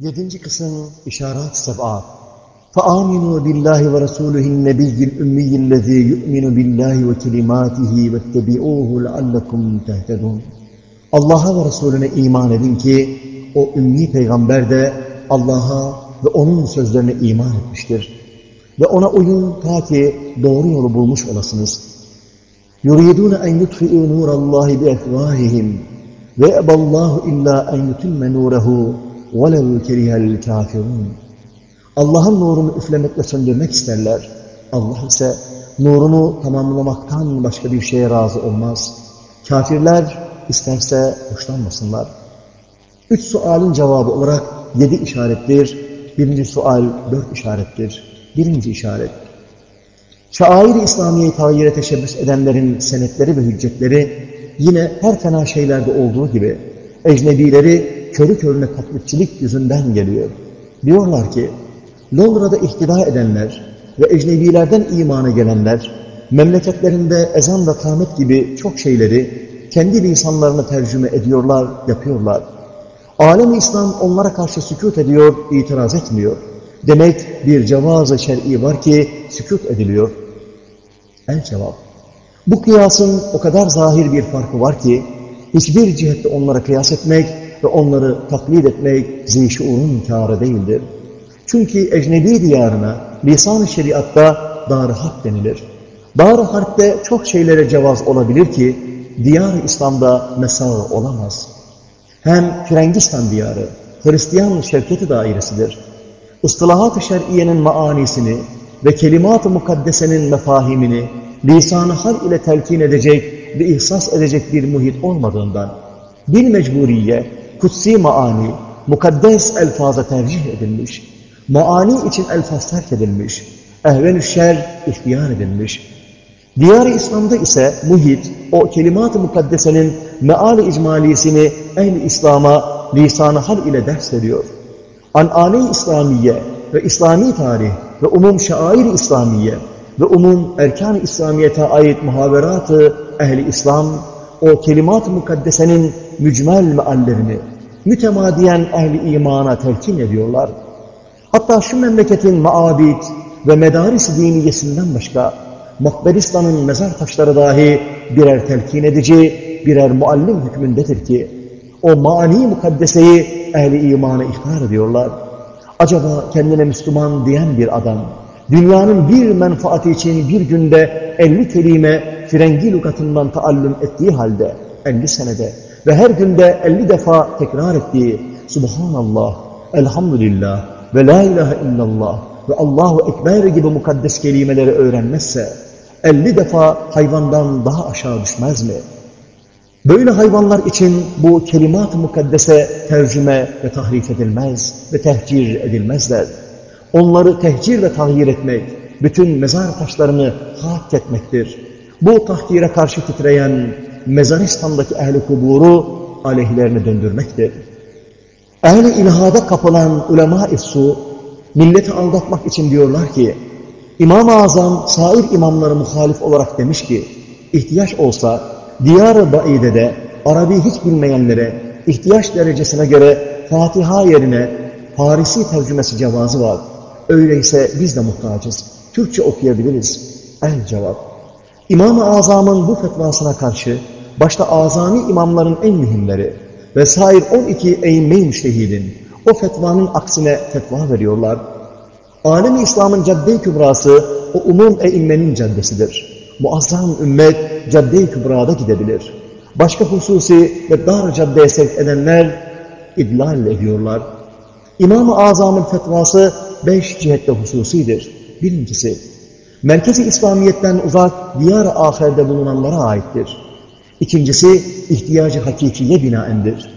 Yedinci kısım İşaret Seb'a فَآمِنُوا بِاللّٰهِ وَرَسُولُهِ النَّبِيِّ الْاُمِّيِّ الَّذ۪ي يُؤْمِنُ بِاللّٰهِ وَكَلِمَاتِهِ وَاتَّبِعُوهُ لَعَلَّكُمْ تَهْتَدُونَ Allah'a ve Resulüne iman edin ki o ümmi peygamber de Allah'a ve onun sözlerine iman etmiştir. Ve ona uyun ta ki doğru yolu bulmuş olasınız. يُرِيدُونَ اَنْ يُطْفِئُوا نُورَ اللّٰهِ بِاَفْوَاهِهِمْ وَيَأْبَ اللّٰهُ اِلَّا اَنْ يُتِمَّ نُورَهُ وَلَوْ كَرِهَ الْكَافِرُونَ Allah'ın nurunu üflemekle söndürmek isterler. Allah ise nurunu tamamlamaktan başka bir şeye razı olmaz. Kafirler isterse hoşlanmasınlar. Üç sualin cevabı olarak yedi işarettir. Birinci sual dört işarettir. Birinci işaret. Şair-i İslamiye'yi tağyire teşebbüs edenlerin senetleri ve hüccetleri yine her fena şeylerde olduğu gibi ecnebileri körü körüne taklitçilik yüzünden geliyor. Diyorlar ki Londra'da ihtida edenler ve ecnebilerden imana gelenler memleketlerinde ezan ve kâmet gibi çok şeyleri kendi lisanlarına tercüme ediyorlar, yapıyorlar. Alem-i İslam onlara karşı sükut ediyor, itiraz etmiyor. Demek bir cevaz-ı şer'i var ki sükut ediliyor. El cevap. Bu kıyasın o kadar zahir bir farkı var ki hiçbir cihette onlara kıyas etmek ve onları taklit etmek zişuurun kârı değildir. Çünkü ecnebi diyarına lisan-ı şeriatta dar harp denilir. Dar harpte çok şeylere cevaz olabilir ki diyar-ı İslam'da mesağı olamaz. Hem Frengistan diyarı Hristiyan şevketi dairesidir. Istilahat-ı şer'iyenin maanisini ve kelimat-ı mukaddesenin mefahimini lisan-ı hal ile telkin edecek ve ihsas edecek bir muhit olmadığından bir mecburiye, kutsi maani, mukaddes elfaza tercih edilmiş, maani için elfaz terk edilmiş, ehven-ü şer ihtiyar edilmiş. Diyar-ı İslam'da ise muhit, o kelimat-ı mukaddesenin meal-i icmalisini ehl-i İslam'a lisan-ı hal ile ders veriyor. An-âne-i İslamiye ve İslami tarih ve umum şair-i İslamiye ve umum erkan-ı İslamiyet'e ait muhaverat-ı ehl-i İslam, o kelimat-ı mukaddesenin mücmel meallerini mütemadiyen ehli imana telkin ediyorlar. Hatta şu memleketin maabid ve medaris diniyesinden başka Makberistan'ın mezar taşları dahi birer telkin edici, birer muallim hükmündedir ki o mani mukaddeseyi ehli imana ihtar ediyorlar. Acaba kendine Müslüman diyen bir adam dünyanın bir menfaati için bir günde 50 kelime frengi lügatından taallüm ettiği halde 50 senede ve her günde 50 defa tekrar ettiği Subhanallah, Elhamdülillah ve La ilahe illallah ve Allahu Ekber gibi mukaddes kelimeleri öğrenmezse 50 defa hayvandan daha aşağı düşmez mi? Böyle hayvanlar için bu kelimat-ı mukaddese tercüme ve tahrif edilmez ve tehcir edilmezler. Onları tehcir ve tahyir etmek, bütün mezar taşlarını hak etmektir. Bu tahkire karşı titreyen Mezaristan'daki ehli kuburu aleyhlerine döndürmektir. Ehli ilhada kapılan ulema-i su, milleti aldatmak için diyorlar ki, İmam-ı Azam sair imamları muhalif olarak demiş ki, ihtiyaç olsa diyar-ı baidede Arabi hiç bilmeyenlere ihtiyaç derecesine göre Fatiha yerine Farisi tercümesi cevazı var. Öyleyse biz de muhtacız. Türkçe okuyabiliriz. El cevap. İmam-ı Azam'ın bu fetvasına karşı başta azami imamların en mühimleri ve sair 12 eğimme-i müştehidin o fetvanın aksine fetva veriyorlar. Alem-i İslam'ın cadde-i kübrası o umum eğimmenin caddesidir. Muazzam ümmet cadde-i kübrada gidebilir. Başka hususi ve dar caddeye sevk edenler idlal ediyorlar. İmam-ı Azam'ın fetvası beş cihette hususidir. Birincisi, Merkezi İslamiyet'ten uzak diyar-ı ahirde bulunanlara aittir. İkincisi, ihtiyacı hakikiye binaendir.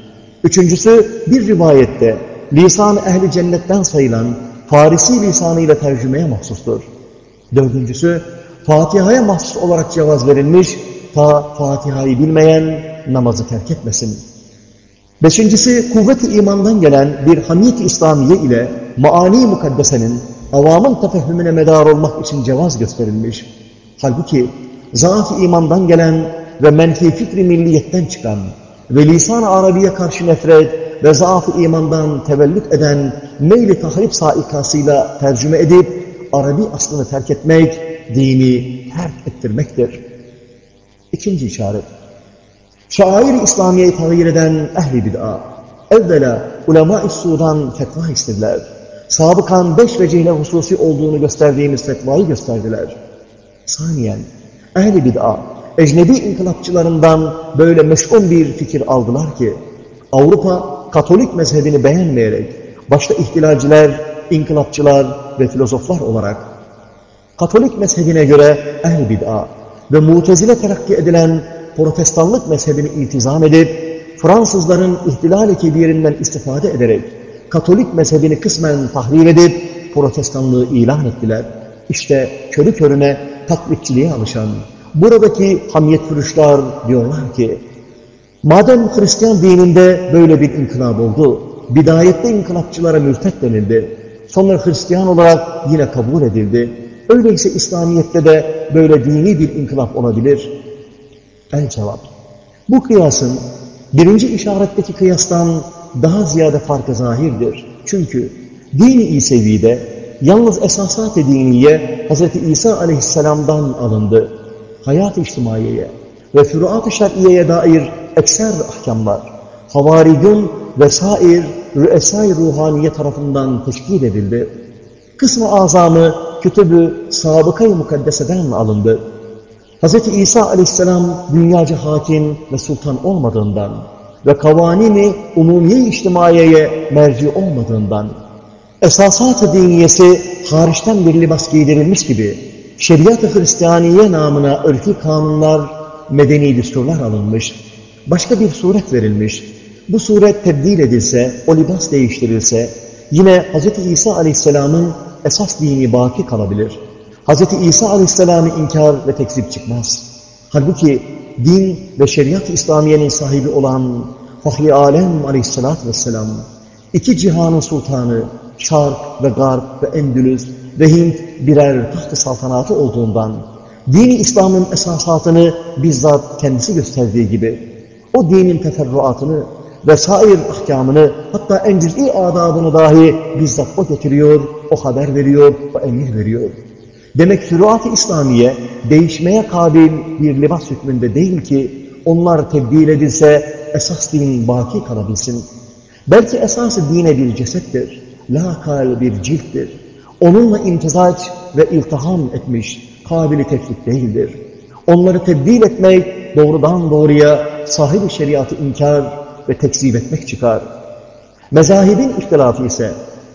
Üçüncüsü, bir rivayette lisan-ı ehli cennetten sayılan Farisi lisanıyla tercümeye mahsustur. Dördüncüsü, Fatiha'ya mahsus olarak cevaz verilmiş, ta Fatiha'yı bilmeyen namazı terk etmesin. Beşincisi, kuvvet-i imandan gelen bir hamiyet-i İslamiye ile maani mukaddesenin avamın tefehümüne medar olmak için cevaz gösterilmiş. Halbuki zaaf-ı imandan gelen ve menfi fikri milliyetten çıkan ve lisan-ı Arabiye karşı nefret ve zaaf-ı imandan tevellüt eden meyli tahrip saikasıyla tercüme edip Arabi aslını terk etmek, dini terk ettirmektir. İkinci işaret. Şair-i İslamiye'yi tahir eden ehli bid'a, evvela ulema-i Sudan fetva istediler. Sabıkan beş vecihle hususi olduğunu gösterdiğimiz fetvayı gösterdiler. Saniyen, ehli bid'a, ecnebi inkılapçılarından böyle meşgul bir fikir aldılar ki, Avrupa Katolik mezhebini beğenmeyerek, başta ihtilalciler, inkılapçılar ve filozoflar olarak, Katolik mezhebine göre ehl bid'a ve mutezile terakki edilen protestanlık mezhebini iltizam edip, Fransızların ihtilal-i kebirinden istifade ederek, Katolik mezhebini kısmen tahrir edip, protestanlığı ilan ettiler. İşte körü körüne taklitçiliğe alışan, buradaki hamiyet fırışlar diyorlar ki, madem Hristiyan dininde böyle bir inkılap oldu, bidayette inkılapçılara mürtet denildi, sonra Hristiyan olarak yine kabul edildi, öyleyse İslamiyet'te de böyle dini bir inkılap olabilir. El cevap, bu kıyasın birinci işaretteki kıyastan daha ziyade farkı zahirdir. Çünkü dini İsevi'de yalnız esasat-ı diniye Hz. İsa aleyhisselamdan alındı. Hayat-ı içtimaiyeye ve füruat-ı şer'iyeye dair ekser ahkamlar, havariyun ve sair rüesay ruhaniye tarafından teşkil edildi. Kısmı azamı kütübü sabıkayı mukaddeseden alındı. Hz. İsa aleyhisselam dünyaca hakim ve sultan olmadığından ve kavanini umumiye içtimaiyeye merci olmadığından esasat-ı diniyesi hariçten bir libas giydirilmiş gibi şeriat-ı Hristiyaniye namına örfi kanunlar, medeni düsturlar alınmış, başka bir suret verilmiş, bu suret tebdil edilse, o libas değiştirilse, yine Hz. İsa aleyhisselamın esas dini baki kalabilir. Hz. İsa aleyhisselamı inkar ve tekzip çıkmaz. Halbuki din ve şeriat-ı İslamiye'nin sahibi olan Fahri Alem aleyhissalatü vesselam, iki cihanın sultanı, Şark ve Garp ve Endülüs ve Hint birer taht-ı saltanatı olduğundan, dini İslam'ın esasatını bizzat kendisi gösterdiği gibi, o dinin teferruatını ve sair ahkamını, hatta en cüz'i adabını dahi bizzat o getiriyor, o haber veriyor, o emir veriyor. Demek füruat-ı İslamiye değişmeye kabil bir libas hükmünde değil ki onlar tebdil edilse esas din baki kalabilsin. Belki esası dine bir cesettir, lakal bir cilttir. Onunla imtizaç ve iltiham etmiş, kabili tefrik değildir. Onları tebdil etmek doğrudan doğruya sahibi şeriatı inkar ve tekzip etmek çıkar. Mezahibin ihtilafı ise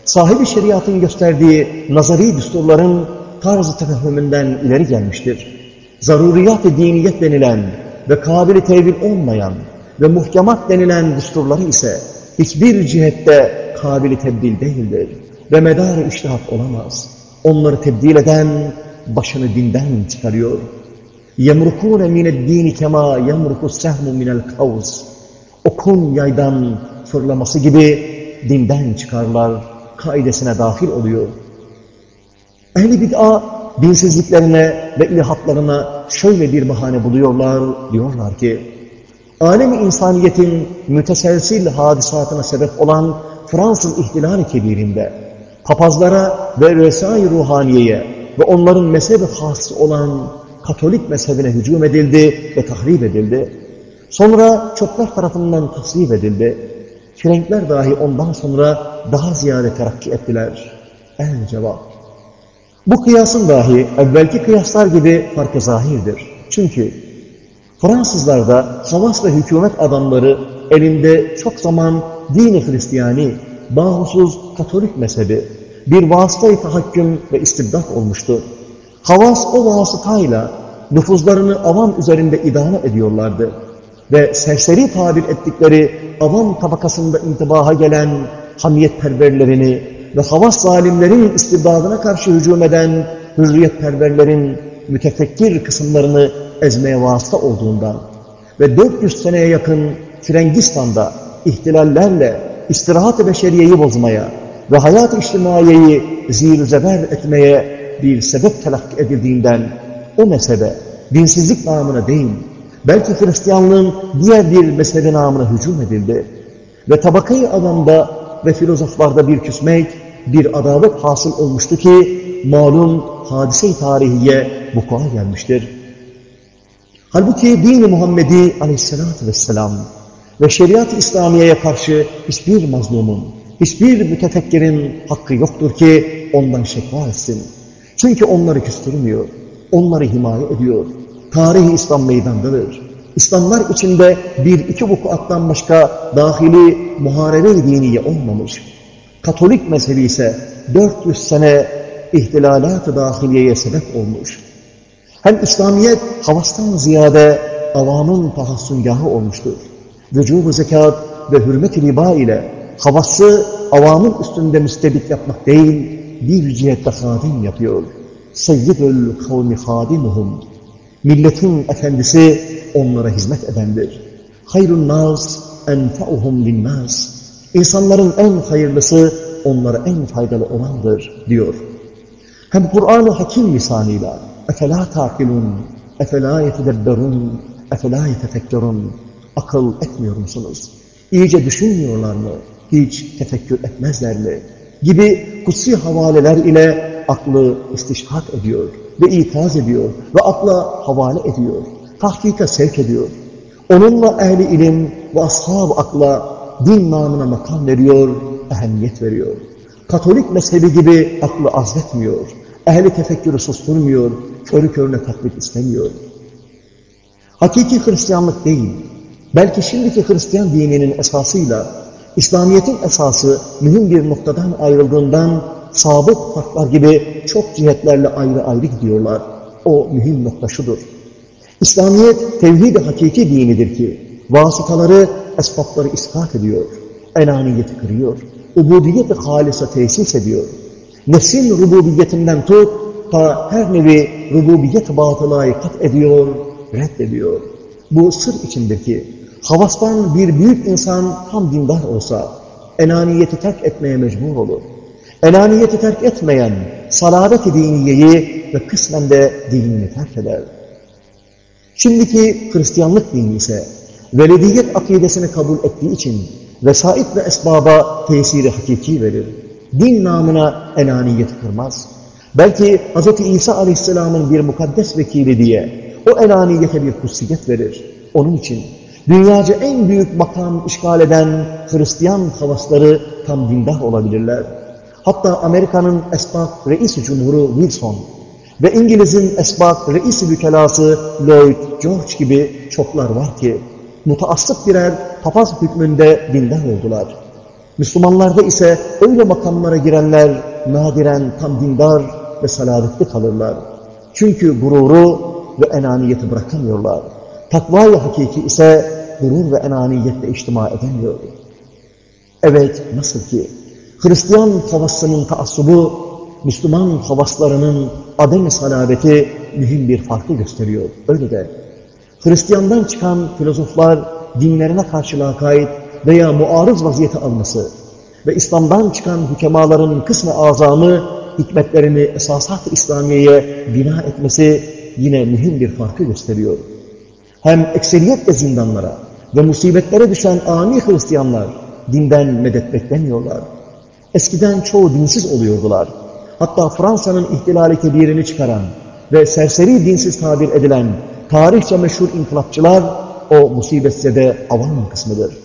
sahibi şeriatın gösterdiği nazari düsturların tarz-ı tefehümünden ileri gelmiştir. Zaruriyat-ı diniyet denilen ve kabili tevil olmayan ve muhkemat denilen düsturları ise hiçbir cihette kabili tebdil değildir ve medar-ı iştihat olamaz. Onları tebdil eden başını dinden çıkarıyor. يَمْرُكُونَ مِنَ الدِّينِ كَمَا يَمْرُكُ السَّهْمُ مِنَ الْكَوْزِ Okun yaydan fırlaması gibi dinden çıkarlar, kaidesine dahil oluyor. Ehli bid'a dinsizliklerine ve ilhatlarına şöyle bir bahane buluyorlar, diyorlar ki, alemi insaniyetin müteselsil hadisatına sebep olan Fransız ihtilali kebirinde, papazlara ve resai ruhaniyeye ve onların mezhebi hası olan Katolik mezhebine hücum edildi ve tahrip edildi. Sonra çoklar tarafından tasvip edildi. Frenkler dahi ondan sonra daha ziyade terakki ettiler. En cevap. Bu kıyasın dahi evvelki kıyaslar gibi farkı zahirdir. Çünkü Fransızlarda havas ve hükümet adamları elinde çok zaman dini Hristiyani, bahusuz Katolik mezhebi, bir vasıtayı tahakküm ve istibdat olmuştu. Havas o vasıtayla nüfuzlarını avam üzerinde idame ediyorlardı. Ve serseri tabir ettikleri avam tabakasında intibaha gelen hamiyetperverlerini ve havas zalimlerin istibdadına karşı hücum eden hürriyetperverlerin mütefekkir kısımlarını ezmeye vasıta olduğundan ve 400 seneye yakın Frengistan'da ihtilallerle istirahat-ı beşeriyeyi bozmaya ve hayat-ı içtimaiyeyi zir zeber etmeye bir sebep telakki edildiğinden o mezhebe dinsizlik namına değil, Belki Hristiyanlığın diğer bir mezhebi namına hücum edildi. Ve tabakayı adamda ve filozoflarda bir küsmek, bir adalet hasıl olmuştu ki malum hadise-i tarihiye vuku'a gelmiştir. Halbuki din-i Muhammedi aleyhissalatü vesselam ve şeriat-ı İslamiye'ye karşı hiçbir mazlumun, hiçbir mütefekkirin hakkı yoktur ki ondan şekva etsin. Çünkü onları küstürmüyor, onları himaye ediyor. Tarihi İslam meydandadır. İslamlar içinde bir iki vukuattan başka dahili muharebe-i diniye olmamış. Katolik mezhebi ise 400 sene ihtilalat-ı dahiliyeye sebep olmuş. Hem İslamiyet havastan ziyade avamın tahassüngahı olmuştur. Vücub-ı zekat ve hürmet-i riba ile havası avamın üstünde müstebit yapmak değil, bir cihette hadim yapıyor. Seyyidül kavmi hadimuhum. Milletin efendisi onlara hizmet edendir. Hayrun nas enfa'uhum linnâs. İnsanların en hayırlısı onlara en faydalı olandır diyor. Hem Kur'an-ı Hakim lisanıyla اَفَلَا تَعْقِلُونَ اَفَلَا يَتَدَبَّرُونَ اَفَلَا يَتَفَكَّرُونَ Akıl etmiyor musunuz? İyice düşünmüyorlar mı? Hiç tefekkür etmezler mi? Gibi kutsi havaleler ile aklı istişhat ediyor ve ikaz ediyor ve akla havale ediyor. Tahkika sevk ediyor. Onunla ehli ilim ve ashab akla din namına makam veriyor, ehemmiyet veriyor. Katolik mezhebi gibi aklı azletmiyor. Ehli tefekkürü susturmuyor, körü körüne taklit istemiyor. Hakiki Hristiyanlık değil, belki şimdiki Hristiyan dininin esasıyla İslamiyet'in esası mühim bir noktadan ayrıldığından sabık farklar gibi çok cihetlerle ayrı ayrı gidiyorlar. O mühim nokta şudur. İslamiyet tevhid-i hakiki dinidir ki vasıtaları, esbapları ispat ediyor. Enaniyeti kırıyor. Ubudiyet-i halisa tesis ediyor. Nefsin rububiyetinden tut, ta her nevi rububiyet batılayı kat ediyor, reddediyor. Bu sır içindir ki havastan bir büyük insan tam dindar olsa enaniyeti terk etmeye mecbur olur. Enaniyeti terk etmeyen salavet-i diniyeyi ve kısmen de dinini terk eder. Şimdiki Hristiyanlık dini ise velediyet akidesini kabul ettiği için vesait ve esbaba tesiri hakiki verir. Din namına enaniyeti kırmaz. Belki Hz. İsa Aleyhisselam'ın bir mukaddes vekili diye o enaniyete bir kutsiyet verir. Onun için dünyaca en büyük makam işgal eden Hristiyan havasları tam dindar olabilirler. Hatta Amerika'nın esbak reisi cumhuru Wilson ve İngiliz'in esbak reisi Lloyd George gibi çoklar var ki mutaassıp birer papaz hükmünde dindar oldular. Müslümanlarda ise öyle makamlara girenler nadiren tam dindar ve salavetli kalırlar. Çünkü gururu ve enaniyeti bırakamıyorlar. Takva-i hakiki ise gurur ve enaniyetle içtima edemiyor. Evet, nasıl ki Hristiyan havasının taassubu, Müslüman havaslarının adem-i salabeti mühim bir farkı gösteriyor. Öyle de Hristiyandan çıkan filozoflar dinlerine karşı lakayt veya muarız vaziyete alması ve İslam'dan çıkan hükemaların kısmı azamı hikmetlerini esasat-ı İslamiye'ye bina etmesi yine mühim bir farkı gösteriyor. Hem ekseriyetle zindanlara ve musibetlere düşen ani Hristiyanlar dinden medet beklemiyorlar. Eskiden çoğu dinsiz oluyordular. Hatta Fransa'nın ihtilali kebirini çıkaran ve serseri dinsiz tabir edilen tarihçe meşhur inkılapçılar o musibetsize avam kısmıdır.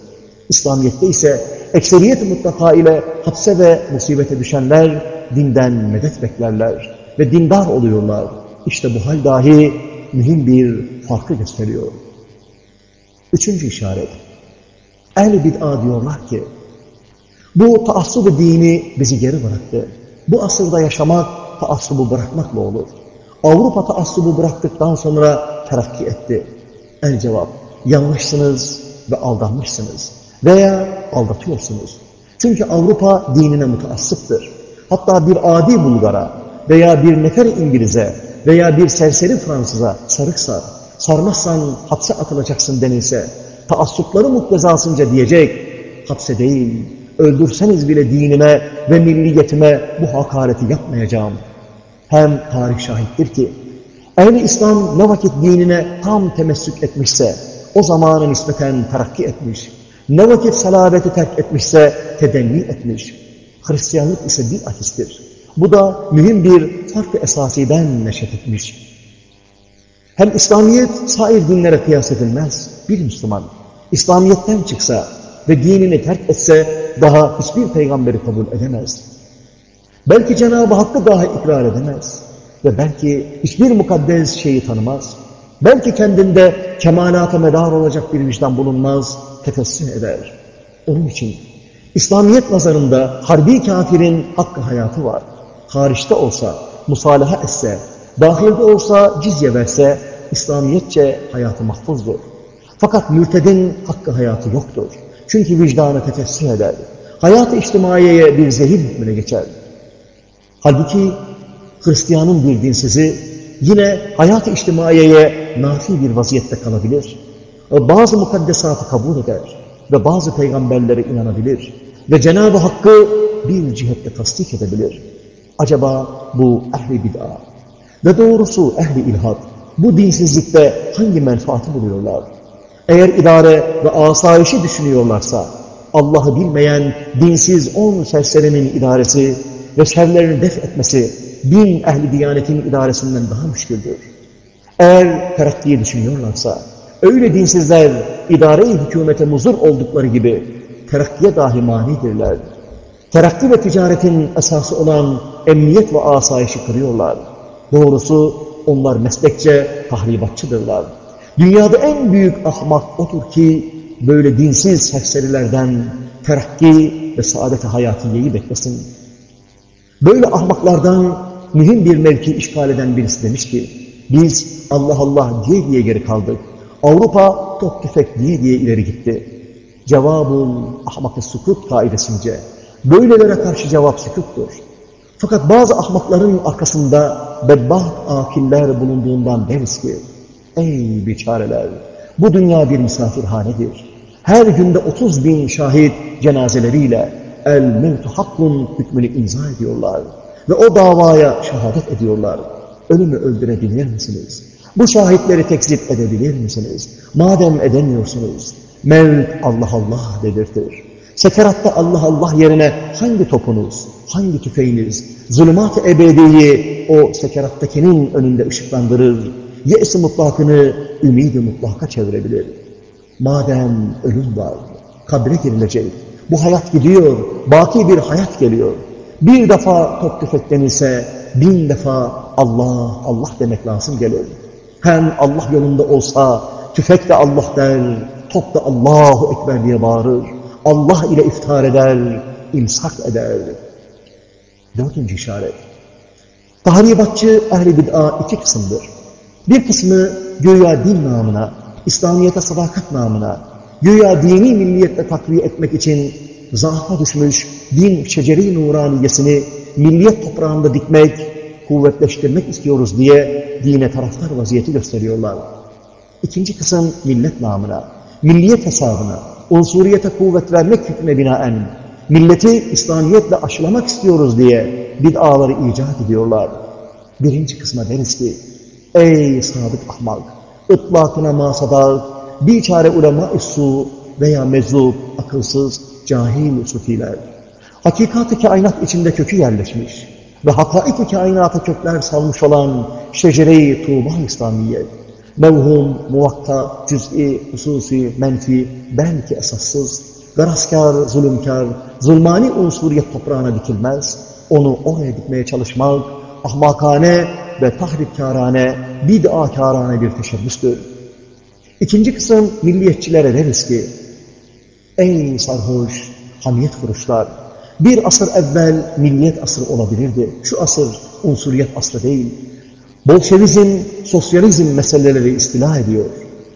İslamiyet'te ise ekseriyet mutlaka ile hapse ve musibete düşenler dinden medet beklerler ve dindar oluyorlar. İşte bu hal dahi mühim bir farkı gösteriyor. Üçüncü işaret. Ehl-i bid'a diyorlar ki, bu taassub dini bizi geri bıraktı. Bu asırda yaşamak taassubu bırakmakla olur. Avrupa taassubu bıraktıktan sonra terakki etti. El cevap, yanlışsınız ve aldanmışsınız veya aldatıyorsunuz. Çünkü Avrupa dinine mutaassıptır. Hatta bir adi Bulgar'a veya bir nefer İngiliz'e veya bir serseri Fransız'a sarık sar, sarmazsan hapse atılacaksın denilse, taassupları muktezasınca diyecek, hapse değil, öldürseniz bile dinime ve milliyetime bu hakareti yapmayacağım. Hem tarih şahittir ki, Ehli İslam ne vakit dinine tam temessük etmişse, o zamana nispeten terakki etmiş. Ne vakit salabeti terk etmişse tedenni etmiş. Hristiyanlık ise bir ahistir. Bu da mühim bir farklı esasiden neşet etmiş. Hem İslamiyet sair dinlere kıyas edilmez. Bir Müslüman İslamiyet'ten çıksa ve dinini terk etse daha hiçbir peygamberi kabul edemez. Belki Cenab-ı Hakk'ı daha ikrar edemez. Ve belki hiçbir mukaddes şeyi tanımaz. Belki kendinde kemalata medar olacak bir vicdan bulunmaz, tefessüm eder. Onun için İslamiyet nazarında harbi kafirin hakkı hayatı var. Hariçte olsa, musalaha etse, dahilde olsa cizye verse, İslamiyetçe hayatı mahfuzdur. Fakat mürtedin hakkı hayatı yoktur. Çünkü vicdanı tefessüm eder. Hayat-ı bir zehir hükmüne geçer. Halbuki Hristiyanın bir dinsizi yine hayat-ı içtimaiyeye nafi bir vaziyette kalabilir. Bazı mukaddesatı kabul eder ve bazı peygamberlere inanabilir ve Cenab-ı Hakk'ı bir cihette tasdik edebilir. Acaba bu ehli bid'a ve doğrusu ehli ilhat bu dinsizlikte hangi menfaati buluyorlar? Eğer idare ve asayişi düşünüyorlarsa Allah'ı bilmeyen dinsiz on serserinin idaresi ve şerlerini def etmesi bin ehli diyanetin idaresinden daha müşküldür. Eğer terakkiyi düşünüyorlarsa öyle dinsizler idare-i hükümete muzur oldukları gibi terakkiye dahi manidirler. Terakki ve ticaretin esası olan emniyet ve asayişi kırıyorlar. Doğrusu onlar meslekçe tahribatçıdırlar. Dünyada en büyük ahmak odur ki böyle dinsiz serserilerden terakki ve saadet-i hayatiyeyi beklesin. Böyle ahmaklardan mühim bir mevki işgal eden birisi demiş ki, biz Allah Allah diye diye geri kaldık. Avrupa top tüfek diye diye ileri gitti. Cevabın ahmak-ı sukut kaidesince böylelere karşı cevap sükuttur. Fakat bazı ahmakların arkasında bedbaht akiller bulunduğundan deriz ki, ey biçareler, bu dünya bir misafirhanedir. Her günde 30 bin şahit cenazeleriyle el mevtu hakkun hükmünü imza ediyorlar. Ve o davaya şehadet ediyorlar. Ölümü öldürebilir misiniz? Bu şahitleri tekzip edebilir misiniz? Madem edemiyorsunuz, mevt Allah Allah dedirtir. Sekeratta Allah Allah yerine hangi topunuz, hangi tüfeğiniz, zulümat-ı ebediyi o sekerattakinin önünde ışıklandırır, yes-i mutlakını ümid-i mutlaka çevirebilir. Madem ölüm var, kabre girilecek, bu hayat gidiyor, baki bir hayat geliyor. Bir defa top tüfek denilse, bin defa Allah, Allah demek lazım gelir. Hem Allah yolunda olsa, tüfek de Allah der, top da Allahu Ekber diye bağırır. Allah ile iftar eder, imsak eder. Dördüncü işaret. Tahribatçı ehli bid'a iki kısımdır. Bir kısmı güya din namına, İslamiyet'e sadakat namına, güya dini milliyetle takviye etmek için zaafa düşmüş din şeceri nuraniyesini milliyet toprağında dikmek, kuvvetleştirmek istiyoruz diye dine taraftar vaziyeti gösteriyorlar. İkinci kısım millet namına, milliyet hesabına, unsuriyete kuvvet vermek hükmüne binaen, milleti İslamiyetle aşılamak istiyoruz diye bid'aları icat ediyorlar. Birinci kısma deriz ki, ey sadık ahmak, ıtlakına masadak, bir çare ulema-ı veya meczup, akılsız, cahil sufiler, hakikat-ı kainat içinde kökü yerleşmiş ve hakaik-i kainata kökler salmış olan şecere-i tuğba İslamiyet, mevhum, muvakka, cüz'i, hususi, menfi, belki esassız, garaskar, zulümkar, zulmani unsuriyet toprağına dikilmez, onu oraya dikmeye çalışmak, ahmakane ve tahripkârane, bid'akârane bir teşebbüstür. İkinci kısım milliyetçilere deriz ki, ey sarhoş, hamiyet kuruşlar, bir asır evvel milliyet asrı olabilirdi. Şu asır unsuriyet asrı değil. Bolşevizm, sosyalizm meseleleri istila ediyor.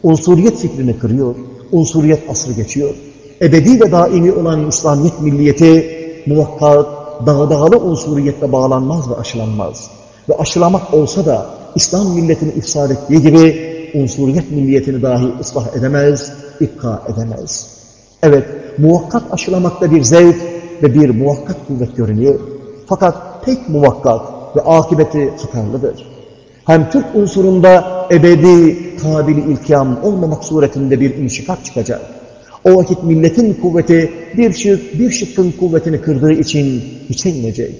Unsuriyet fikrini kırıyor. Unsuriyet asrı geçiyor. Ebedi ve daimi olan İslamiyet milliyeti muvakkat, dağdağlı unsuriyetle bağlanmaz ve aşılanmaz. Ve aşılamak olsa da İslam milletini ifsad ettiği gibi unsuriyet milliyetini dahi ıslah edemez, ikka edemez. Evet, muvakkat aşılamakta bir zevk ve bir muvakkat kuvvet görünüyor. Fakat pek muvakkat ve akıbeti hatarlıdır. Hem Türk unsurunda ebedi kabili ilkiyam olmamak suretinde bir inşikak çıkacak. O vakit milletin kuvveti bir şık, bir şıkkın kuvvetini kırdığı için inecek.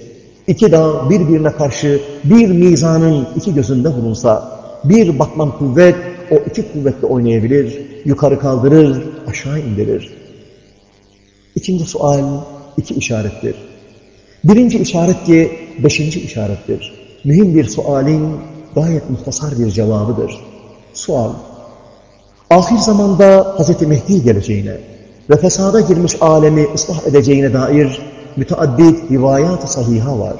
İki dağ birbirine karşı bir mizanın iki gözünde bulunsa, bir batman kuvvet o iki kuvvetle oynayabilir, yukarı kaldırır, aşağı indirir. İkinci sual iki işarettir. Birinci işaret ki beşinci işarettir. Mühim bir sualin gayet muhtasar bir cevabıdır. Sual, ahir zamanda Hz. Mehdi geleceğine ve fesada girmiş alemi ıslah edeceğine dair müteaddit rivayat-ı sahiha var.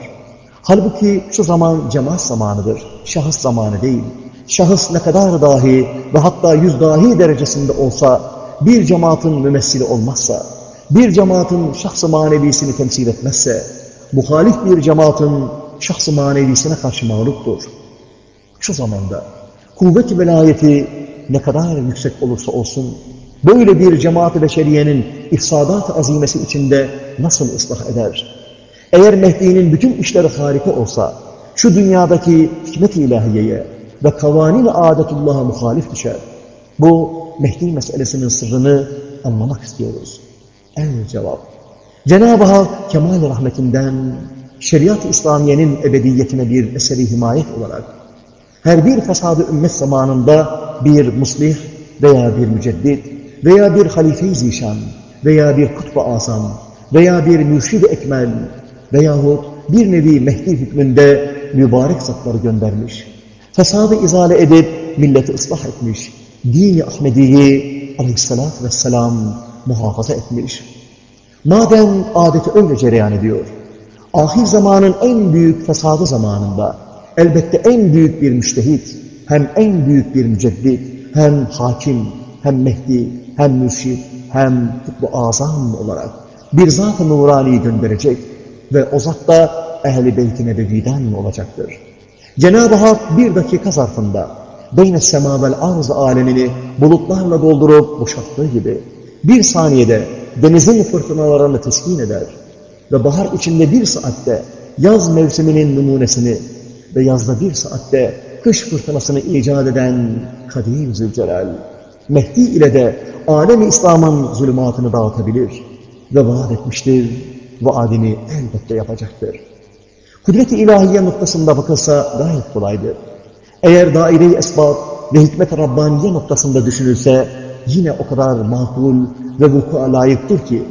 Halbuki şu zaman cemaat zamanıdır, şahıs zamanı değil. Şahıs ne kadar dahi ve hatta yüz dahi derecesinde olsa bir cemaatin mümessili olmazsa, bir cemaatin şahs-ı manevisini temsil etmezse, muhalif bir cemaatin şahs-ı manevisine karşı mağluptur. Şu zamanda kuvvet-i velayeti ne kadar yüksek olursa olsun, böyle bir cemaat-ı beşeriyenin ifsadat-ı azimesi içinde nasıl ıslah eder? Eğer Mehdi'nin bütün işleri harika olsa, şu dünyadaki hikmet-i ilahiyeye ve kavanin-i adetullah'a muhalif düşer. Bu Mehdi meselesinin sırrını anlamak istiyoruz. En cevap. Cenab-ı Hak kemal rahmetinden şeriat-ı İslamiye'nin ebediyetine bir eseri himayet olarak her bir fesadı ümmet zamanında bir muslih veya bir müceddit veya bir halife-i zişan veya bir kutbu asam veya bir mürşid-i ekmel veyahut bir nevi Mehdi hükmünde mübarek zatları göndermiş. Fesadı izale edip milleti ıslah etmiş. Dini Ahmedi'yi aleyhissalatü vesselam muhafaza etmiş. Madem adeti öyle cereyan ediyor, ahir zamanın en büyük fesadı zamanında elbette en büyük bir müştehit, hem en büyük bir müceddit, hem hakim, hem Mehdi, hem mürşid, hem kutbu azam olarak bir zat-ı nurani gönderecek ve o zat da ehl-i beyt-i nebeviden olacaktır. Cenab-ı Hak bir dakika zarfında beyne sema vel arz alemini bulutlarla doldurup boşalttığı gibi bir saniyede denizin fırtınalarını teskin eder ve bahar içinde bir saatte yaz mevsiminin numunesini ve yazda bir saatte kış fırtınasını icat eden Kadir Zülcelal, Mehdi ile de alemi İslam'ın zulümatını dağıtabilir ve vaat etmiştir, vaadini elbette yapacaktır. Kudret-i ilahiye noktasında bakılsa gayet kolaydır. Eğer daire-i esbab ve hikmet-i Rabbaniye noktasında düşünülse yine o kadar makul ve vuku'a layıktır ki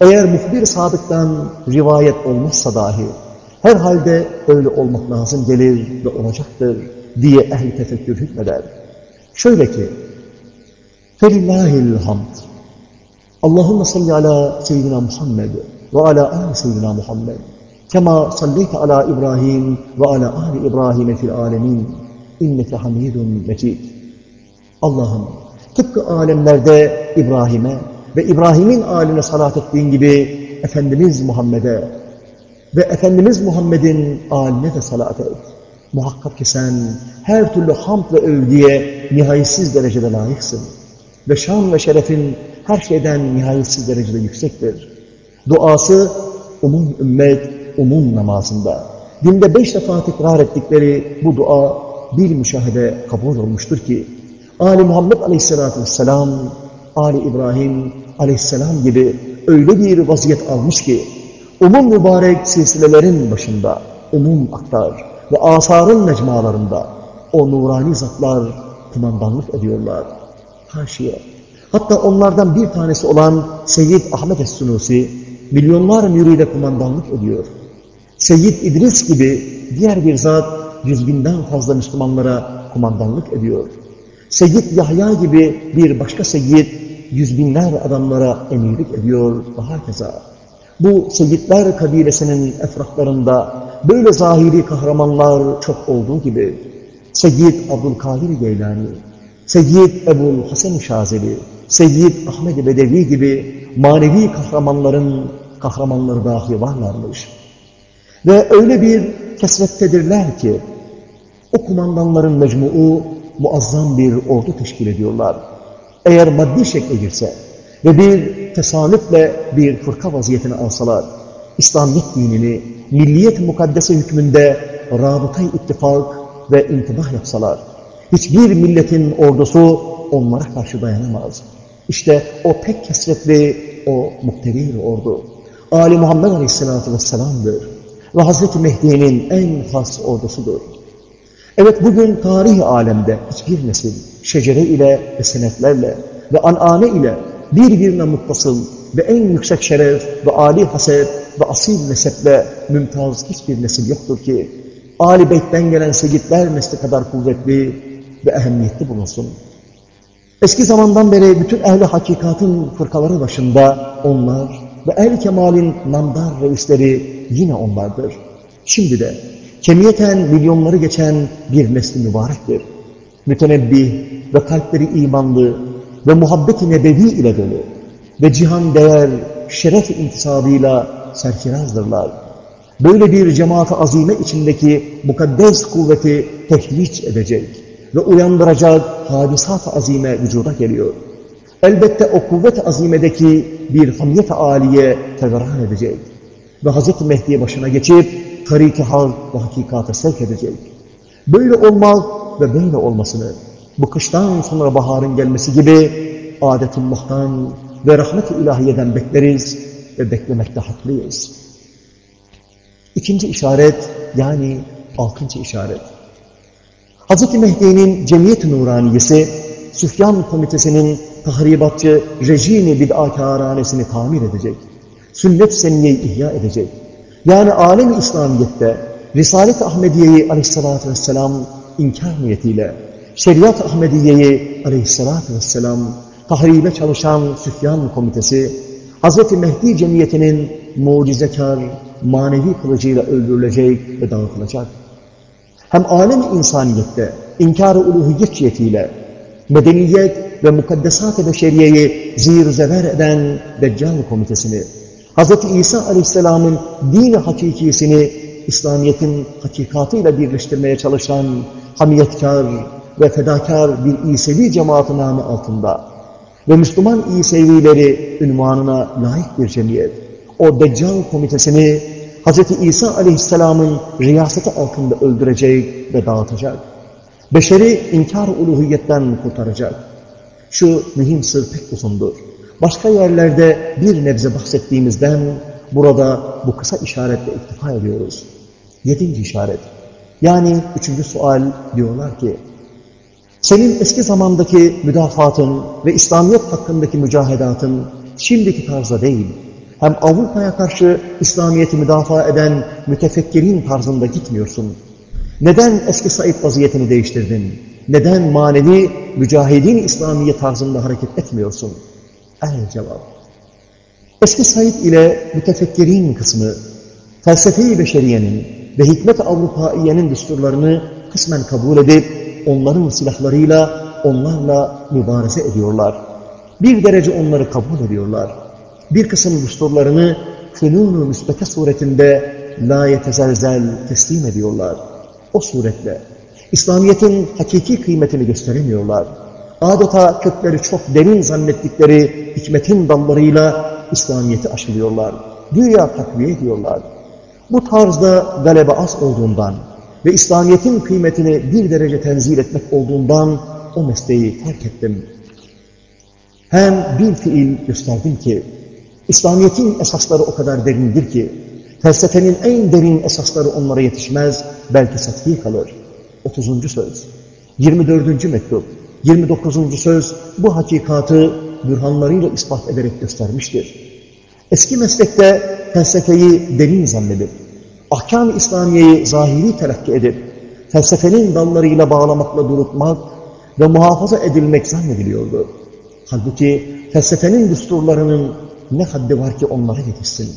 eğer muhbir sadıktan rivayet olmazsa dahi herhalde öyle olmak lazım gelir ve olacaktır diye ehli tefekkür hükmeder. Şöyle ki Felillahil hamd Allahümme salli ala seyyidina Muhammed ve ala ali seyyidina Muhammed kema salleyte ala İbrahim ve ala ali İbrahim fil alemin inneke hamidun mecid Allah'ım tıpkı alemlerde İbrahim'e ve İbrahim'in aline salat ettiğin gibi Efendimiz Muhammed'e ve Efendimiz Muhammed'in aline de salat et. Muhakkak ki sen her türlü hamd ve övgüye nihayetsiz derecede layıksın. Ve şan ve şerefin her şeyden nihayetsiz derecede yüksektir. Duası umum ümmet, umum namazında. Dinde beş defa tekrar ettikleri bu dua bir müşahede kabul olmuştur ki Ali Muhammed Aleyhisselatü Vesselam, Ali İbrahim Aleyhisselam gibi öyle bir vaziyet almış ki umum mübarek silsilelerin başında umum aktar ve asarın mecmualarında o nurani zatlar kumandanlık ediyorlar. Haşiye. Hatta onlardan bir tanesi olan Seyyid Ahmet Es-Sunusi milyonlar müride kumandanlık ediyor. Seyyid İdris gibi diğer bir zat yüz binden fazla Müslümanlara kumandanlık ediyor. Seyyid Yahya gibi bir başka seyyid yüz binler adamlara emirlik ediyor ve herkese. Bu seyyidler kabilesinin efraklarında böyle zahiri kahramanlar çok olduğu gibi Seyyid Abdülkadir Geylani, Seyyid Ebul Hasan Şazeli, Seyyid Ahmed Bedevi gibi manevi kahramanların kahramanları dahi varlarmış. Ve öyle bir kesrettedirler ki o kumandanların mecmuu muazzam bir ordu teşkil ediyorlar. Eğer maddi şekle girse ve bir tesanütle bir fırka vaziyetini alsalar, İslamiyet dinini milliyet mukaddese hükmünde rabıtay ittifak ve intibah yapsalar, hiçbir milletin ordusu onlara karşı dayanamaz. İşte o pek kesretli, o muhterir ordu. Ali Muhammed Aleyhisselatü Vesselam'dır. Ve Hazreti Mehdi'nin en has ordusudur. Evet bugün tarihi alemde hiçbir nesil şecere ile ve senetlerle ve anane ile birbirine muttasıl ve en yüksek şeref ve âli haset ve asil neseple mümtaz hiçbir nesil yoktur ki Ali Beyt'ten gelen segitler nesli kadar kuvvetli ve ehemmiyetli bulunsun. Eski zamandan beri bütün ehli hakikatın fırkaları başında onlar ve ehl kemalin namdar reisleri yine onlardır. Şimdi de kemiyeten milyonları geçen bir nesli mübarektir. Mütenebbih ve kalpleri imanlı ve muhabbeti nebevi ile dolu ve cihan değer, şeref intisabıyla serkirazdırlar. Böyle bir cemaat-ı azime içindeki mukaddes kuvveti tehliç edecek ve uyandıracak hadisat-ı azime vücuda geliyor. Elbette o kuvvet-i azimedeki bir hamiyet-i âliye teveran edecek ve Hz. Mehdi'ye başına geçip tarik-i hal ve hakikate sevk edecek. Böyle olmak ve böyle olmasını bu kıştan sonra baharın gelmesi gibi adetullah'tan ve rahmet-i ilahiyeden bekleriz ve beklemekte haklıyız. İkinci işaret yani altıncı işaret. Hz. Mehdi'nin Cemiyet-i Nuraniyesi, Süfyan Komitesi'nin tahribatçı rejimi bid'akâranesini tamir edecek. Sünnet seniyeyi ihya edecek. Yani alem-i İslamiyet'te Risalet-i Ahmediye'yi aleyhissalatü vesselam inkar niyetiyle, Şeriat-ı Ahmediye'yi aleyhissalatü vesselam tahribe çalışan Süfyan Komitesi, Hz. Mehdi Cemiyeti'nin mucizekar, manevi kılıcıyla öldürülecek ve dağıtılacak. Hem alem-i insaniyette inkar-ı uluhiyet cihetiyle medeniyet ve mukaddesat-ı beşeriyeyi zir zever eden Deccal Komitesini, Hz. İsa Aleyhisselam'ın din-i hakikisini İslamiyet'in hakikatıyla birleştirmeye çalışan hamiyetkar ve fedakar bir İsevi cemaati namı altında ve Müslüman İsevileri ünvanına layık bir cemiyet, o Deccal Komitesini Hz. İsa Aleyhisselam'ın riyaseti altında öldürecek ve dağıtacak. Beşeri inkar uluhiyetten kurtaracak. Şu mühim sır pek uzundur. Başka yerlerde bir nebze bahsettiğimizden burada bu kısa işaretle iktifa ediyoruz. Yedinci işaret. Yani üçüncü sual diyorlar ki, senin eski zamandaki müdafatın ve İslamiyet hakkındaki mücahedatın şimdiki tarzda değil, hem Avrupa'ya karşı İslamiyet'i müdafaa eden mütefekkirin tarzında gitmiyorsun. Neden eski Said vaziyetini değiştirdin? Neden manevi mücahidin İslamiye tarzında hareket etmiyorsun? El cevap. Eski Said ile mütefekkirin kısmı, felsefe-i beşeriyenin ve hikmet-i Avrupaiyenin düsturlarını kısmen kabul edip, onların silahlarıyla, onlarla mübareze ediyorlar. Bir derece onları kabul ediyorlar. Bir kısım düsturlarını fünun-u müsbete suretinde la yetezelzel teslim ediyorlar. O suretle İslamiyet'in hakiki kıymetini gösteremiyorlar. Adeta kökleri çok derin zannettikleri hikmetin dallarıyla İslamiyet'i aşılıyorlar. Dünya takviye ediyorlar. Bu tarzda galebe az olduğundan ve İslamiyet'in kıymetini bir derece tenzil etmek olduğundan o mesleği terk ettim. Hem bir fiil gösterdim ki, İslamiyet'in esasları o kadar derindir ki, felsefenin en derin esasları onlara yetişmez, belki sathi kalır. 30. söz, 24. mektup, 29. söz bu hakikatı bürhanlarıyla ispat ederek göstermiştir. Eski meslekte felsefeyi derin zannedip, ahkam-ı İslamiye'yi zahiri telakki edip, felsefenin dallarıyla bağlamakla durutmak ve muhafaza edilmek zannediliyordu. Halbuki felsefenin düsturlarının ne haddi var ki onlara yetişsin.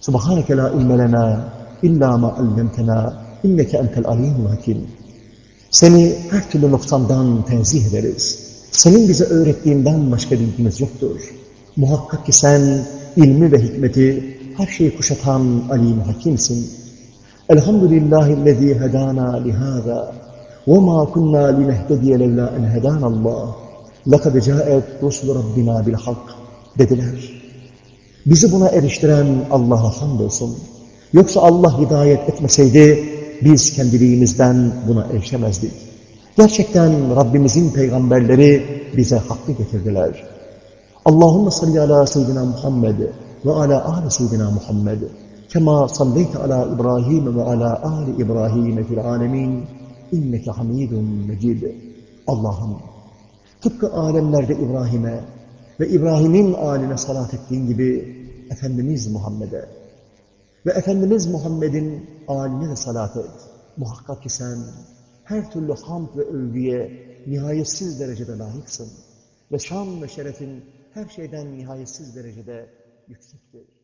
Subhaneke la ilme illa ma allemtena inneke entel alimul hakim. Seni her türlü noksandan tenzih ederiz. Senin bize öğrettiğinden başka bilgimiz yoktur. Muhakkak ki sen ilmi ve hikmeti her şeyi kuşatan alim hakimsin. Elhamdülillahillezî hedâna lihâzâ ve mâ kunnâ linehtediye levlâ en hedânallâh. لَقَدْ جَاءَتْ رُسُلُ رَبِّنَا بِالْحَقِّ dediler. Bizi buna eriştiren Allah'a hamdolsun. Yoksa Allah hidayet etmeseydi biz kendiliğimizden buna erişemezdik. Gerçekten Rabbimizin peygamberleri bize hakkı getirdiler. Allahümme salli ala seyyidina Muhammed ve ala ahli seyyidina Muhammed. Kema salleyte ala İbrahim ve ala ahli İbrahim fil alemin. İnneke hamidun mecid. Allah'ım tıpkı alemlerde İbrahim'e ve İbrahim'in aline salat ettiğin gibi Efendimiz Muhammed'e ve Efendimiz Muhammed'in aline de salat et. Muhakkak ki sen her türlü hamd ve övgüye nihayetsiz derecede layıksın. Ve şan ve şerefin her şeyden nihayetsiz derecede yüksektir.